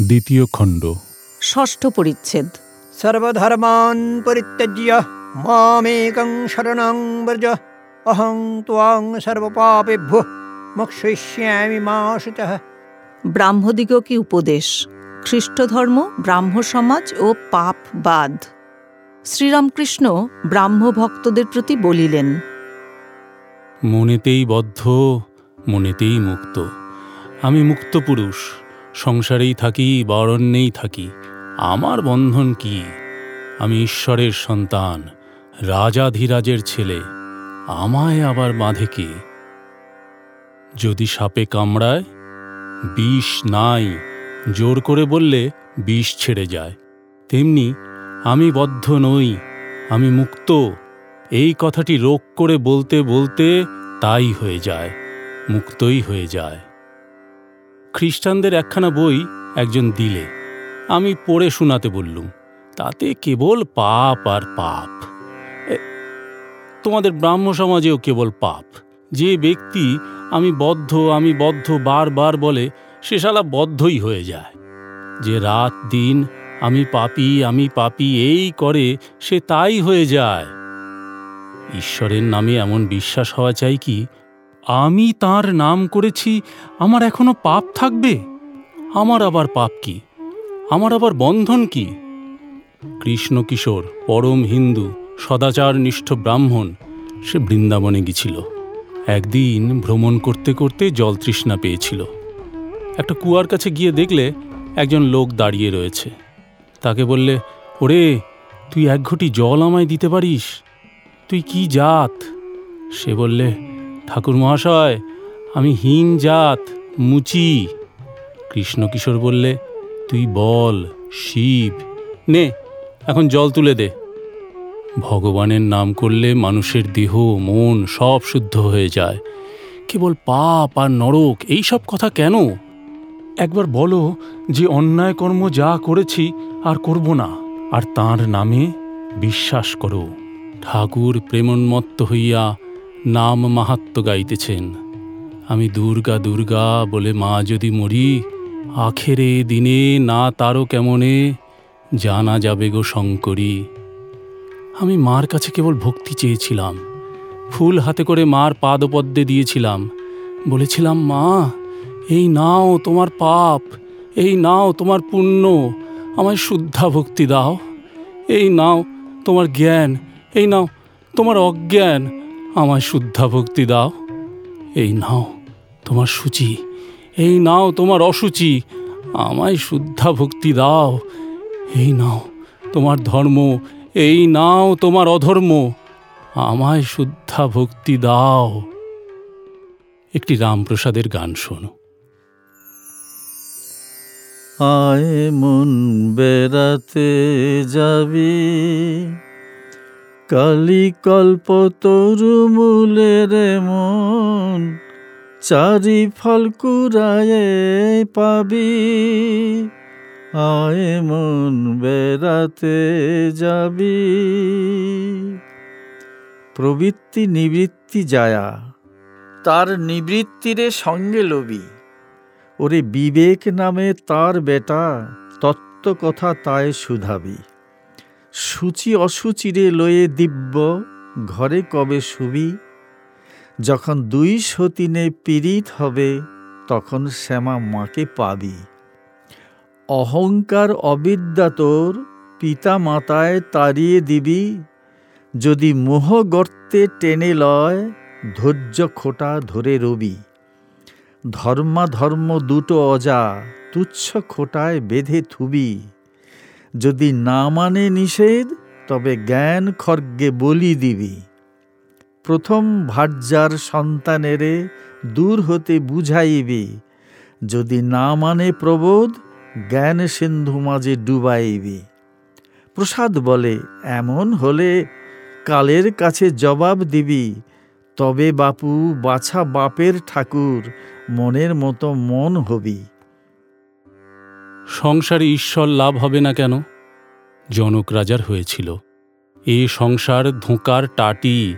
দ্বিতীয় খণ্ড। ষষ্ঠ পরিচ্ছেদ। সর্বধর্মান পরিত্যজ্য মামেকং শরণং ব্রজ অহং ত্বাং সর্বপাপেভ্য মোক্ষয়িষ্যামি মা ব্রাহ্মদিগ কি উপদেশ? খ্রিস্টধর্ম ব্রাহ্ম সমাজ ও পাপবাদ শ্রীরামকৃষ্ণ ব্রাহ্ম ভক্তদের প্রতি বলিলেন মনেতেই বদ্ধ মনেতেই মুক্ত। আমি মুক্ত পুরুষ। সংসারেই থাকি বা অরণ্যেই থাকি। আমার বন্ধন কি? আমি ঈশ্বরের সন্তান, রাজাধিরাজের ছেলে। আমায় আবার বাঁধে কে? যদি সাপে কামড়ায়, বিষ নাই, জোর করে বললে বিষ ছেড়ে যায়। তেমনি আমি বদ্ধ নই, আমি মুক্ত। এই কথাটি রোগ করে বলতে বলতে তাই হয়ে যায়, মুক্তই হয়ে যায়। খ্রিস্টানদের একখানা বই একজন দিলে। আমি পড়ে শোনাতে বললুম, তাতে কেবল পাপ আর পাপ। তোমাদের ব্রাহ্ম সমাজেও কেবল পাপ। যে ব্যক্তি আমি বদ্ধ আমি বদ্ধ বারবার বলে, সে শালা বদ্ধই হয়ে যায়। যে রাত, দিন, আমি পাপি আমি পাপি, এই করে সে তাই হয়ে যায়। ঈশ্বরের নামে এমন বিশ্বাস হওয়া চাই কি? আমি তার নাম করেছি, আমার এখনও পাপ থাকবে। আমার আবার পাপ কি? আমার আবার বন্ধন কি? কৃষ্ণ কিশোর পরম হিন্দু, সদাচার নিষ্ঠ ব্রাহ্মণ, সে বৃন্দাবনে গেছিল একদিন ভ্রমণ করতে করতে জল তৃষ্ণা পেয়েছিল। একটা কুয়ার কাছে গিয়ে দেখলে একজন লোক দাঁড়িয়ে রয়েছে। তাকে বললে, ওরে, তুই এক ঘটি জল আমায় দিতে পারিস? তুই কি জাত? সে বললে ঠাকুর মহাশয় আমি হীন জাত মুচি। কৃষ্ণকিশোর বললে তুই বল শিব। নে এখন জল তুলে দে। ভগবানের নাম করলে মানুষের দেহ মন সব শুদ্ধ হয়ে যায়। কেবল পাপ আর নরক এই সব কথা কেন? একবার বলো যে অন্যায় কর্ম যা করেছি আর করব না আর তার নামে বিশ্বাস করো। ঠাকুর প্রেমন্মত্ত হইয়া নাম মাহাত্ম গাইতেছেন। আমি দুর্গা দুর্গা বলে মা যদি মরি, আখেরে দিনে না তারও কেমনে জানা যাবে গো শঙ্করী। আমি মার কাছে কেবল ভক্তি চেয়েছিলাম, ফুল হাতে করে মার পাদপদ্মে দিয়েছিলাম। বলেছিলাম, মা, এই নাও তোমার পাপ, এই নাও তোমার পুণ্য, আমায় শুদ্ধা ভক্তি দাও। এই নাও তোমার জ্ঞান, এই নাও তোমার অজ্ঞান আমায় শুদ্ধা ভক্তি দাও। এই নাও তোমার সূচি, এই নাও তোমার অসুচি, আমায় শুদ্ধা ভক্তি দাও। এই নাও তোমার ধর্ম, এই নাও তোমার অধর্ম, আমায় শুদ্ধা ভক্তি দাও। একটি রামপ্রসাদের গান শোনো। আয় মন বেড়াতে যাবি কালি কল্প তরু মূলের মন, চারি ফল পাবি। আয় মন বেড়াতে যাবি। প্রবৃত্তি নিবৃত্তি যায়া, তার নিবৃত্তিরে সঙ্গে লবি। ওরে বিবেক নামে তার বেটা তত্ত্ব কথা তাই শুধাবি। সূচি অসুচিরে লয়ে দিব্য, ঘরে কবে শুবি? যখন দুই সতীনে পীড়িত হবে, তখন শ্যামা মাকে পাবি। অহংকার অবিদ্যা তোর পিতা মাতায় তাড়িয়ে দিবি। যদি মোহ গর্তে টেনে লয়, ধৈর্য খোটা ধরে রবি। ধর্মাধর্ম দুটো অজা, তুচ্ছ খোটায় বেঁধে থুবি। যদি না মানে নিষেধ, তবে জ্ঞান খর্গে বলি দিবি। প্রথম ভার্যার সন্তানেরে দূর হতে বুঝাইবি। যদি না মানে প্রবোধ, জ্ঞান সিন্ধু মাঝে ডুবাইবি। প্রসাদ বলে, এমন হলে কালের কাছে জবাব দিবি। তবে বাপু, বাছা বাপের ঠাকুর, মনের মতো মন হবি। সংসারে ঈশ্বর লাভ হবে না কেন? জনক রাজার হয়েছিল। এ সংসার ধোঁকার টাটি,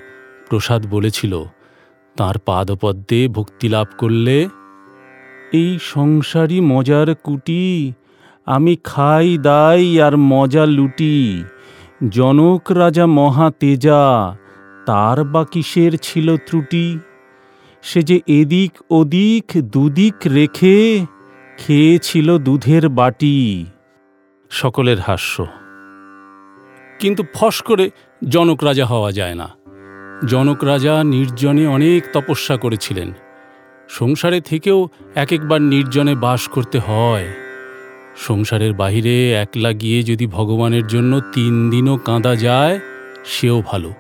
প্রসাদ বলেছিল, তার পাদপদ্মে ভক্তি লাভ করলে এই সংসারই মজার কুটি আমি খাই, দাই আর মজা লুটি। জনক রাজা মহা তেজা, তার বা কিসের ছিল ত্রুটি? সে যে এদিক ওদিক দুদিক রেখে খেয়েছিল দুধের বাটি। সকলের হাস্য। কিন্তু ফস করে জনক রাজা হওয়া যায় না। জনক রাজা নির্জনে অনেক তপস্যা করেছিলেন। সংসারে থেকেও এক একবার নির্জনে বাস করতে হয়। সংসারের বাহিরে একলা গিয়ে যদি ভগবানের জন্য তিন দিনও কাঁদা যায়, সেও ভালো।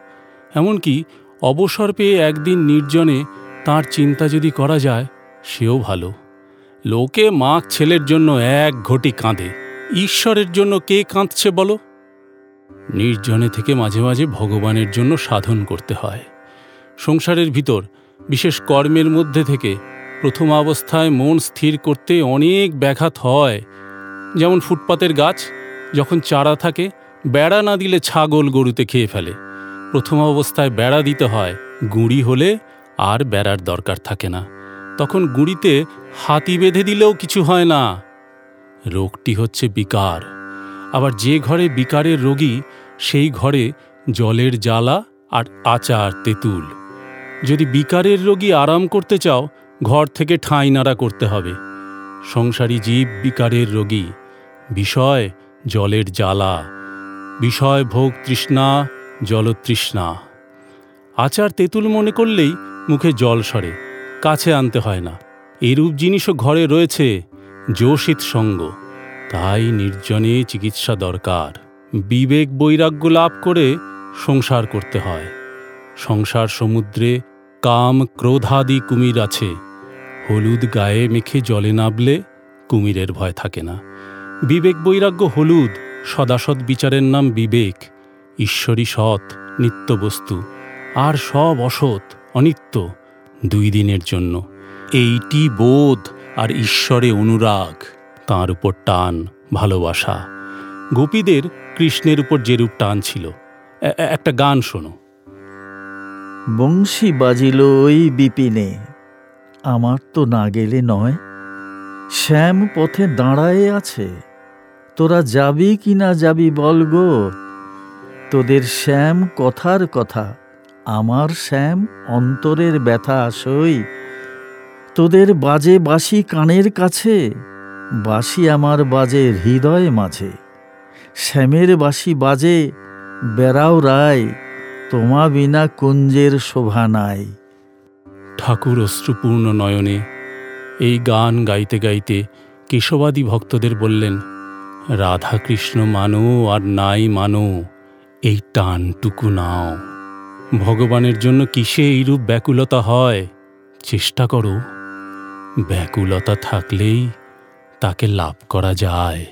এমনকি অবসর পেয়ে একদিন নির্জনে তার চিন্তা যদি করা যায়, সেও ভালো। লোকে মাক ছেলের জন্য এক ঘটি কাঁদে। ঈশ্বরের জন্য কে কাঁদছে বলো? নির্জনে থেকে মাঝে মাঝে ভগবানের জন্য সাধন করতে হয়। সংসারের ভিতর, বিশেষ কর্মের মধ্যে থেকে প্রথম অবস্থায় মন স্থির করতে অনেক ব্যাঘাত হয়। যেমন ফুটপাতের গাছ, যখন চারা থাকে, বেড়া না দিলে ছাগল গরুতে খেয়ে ফেলে। প্রথম অবস্থায় বেড়া দিতে হয়, গুঁড়ি হলে আর বেড়ার দরকার থাকে না। তখন গুঁড়িতে হাতি বেঁধে দিলেও কিছু হয় না। রোগটি হচ্ছে বিকার। আবার যে ঘরে বিকারের রোগী, সেই ঘরে জলের জ্বালা আর আচার, তেঁতুল। যদি বিকারের রোগী আরাম করতে চাও, ঘর থেকে ঠাঁই নাড়া করতে হবে। সংসারী জীব বিকারের রোগী। বিষয় জলের জ্বালা। বিষয় ভোগ তৃষ্ণা, জলতৃষ্ণা। আচার, তেঁতুল মনে করলেই মুখে জল সরে। কাছে আনতে হয় না। এরূপ জিনিসও ঘরে রয়েছে যোষিত সঙ্গ। তাই নির্জনে চিকিৎসা দরকার। বিবেক বৈরাগ্য লাভ করে সংসার করতে হয়। সংসার সমুদ্রে কাম ক্রোধাদি কুমির আছে। হলুদ গায়ে মেখে জলে নাবলে কুমিরের ভয় থাকে না। বিবেক বৈরাগ্য হলুদ, সদাসৎ বিচারের নাম বিবেক। ঈশ্বরী সৎ, নিত্যবস্তু। আর সব অসৎ, অনিত্য। দুই দিনের জন্য। এইটি বোধ আর ঈশ্বরে অনুরাগ, তাঁর উপর টান ভালোবাসা। গোপীদের কৃষ্ণের উপর যেরূপ টান ছিল। একটা গান শোনো। বংশী বাজিল ওই বিপিনে, আমার তো না গেলে নয়। শ্যাম পথে দাঁড়ায়ে আছে, তোরা যাবি কি না যাবি বল গো। তোদের শ্যাম কথার কথা আমার শ্যাম, অন্তরের ব্যথা সই তোদের বাজে বাসি কানের কাছে বাসি আমার বাজে হৃদয় মাঝে। শ্যামের বাসি বাজে, বেড়াও রায়, তোমা বিনা কুঞ্জের শোভা নাই। ঠাকুর অশ্রুপূর্ণ নয়নে, এই গান গাইতে গাইতে কেশবাদী ভক্তদের বললেন রাধা কৃষ্ণ মানো আর নাই মানো, এই টানটুকু নাও। ভগবানের জন্য কিসে এইরূপ ব্যাকুলতা হয়? চেষ্টা করো। ব্যাকুলতা থাকলেই তাকে লাভ করা যায়।